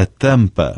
a tampa.